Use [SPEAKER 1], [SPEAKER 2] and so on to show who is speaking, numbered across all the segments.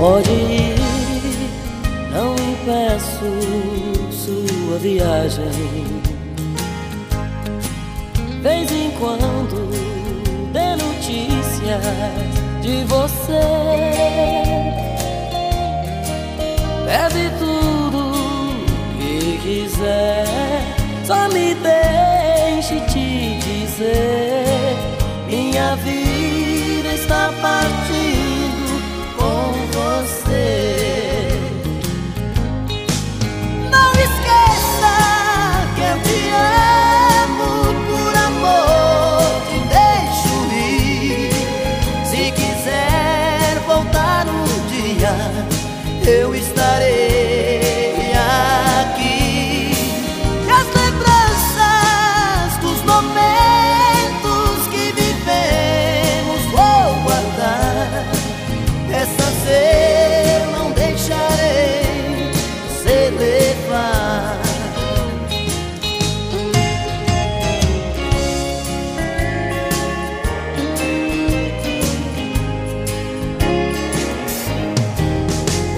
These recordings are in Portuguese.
[SPEAKER 1] Pode ir, não impeço sua viagem. Vez em quando dê notícias de você. Bebe tudo que quiser, só me deixe te dizer: minha vida está partindo com você. Não esqueça que eu te amo por amor, te deixo ir. Se quiser voltar um dia, eu estarei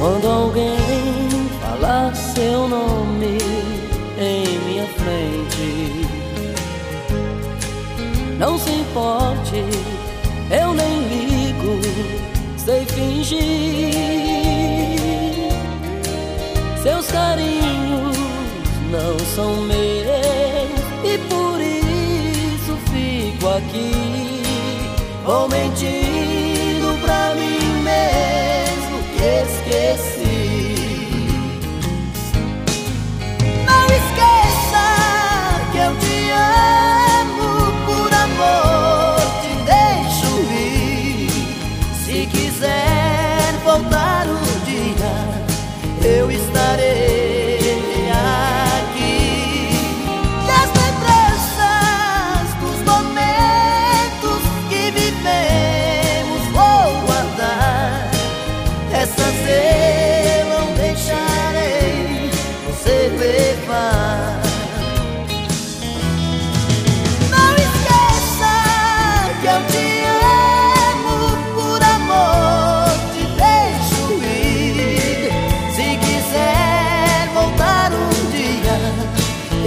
[SPEAKER 1] Quando alguém falar seu nome em minha frente, não se importe, eu nem ligo, sei fingir. Seus carinhos não são meus e por isso fico aqui, vou mentindo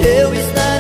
[SPEAKER 1] eu estarei.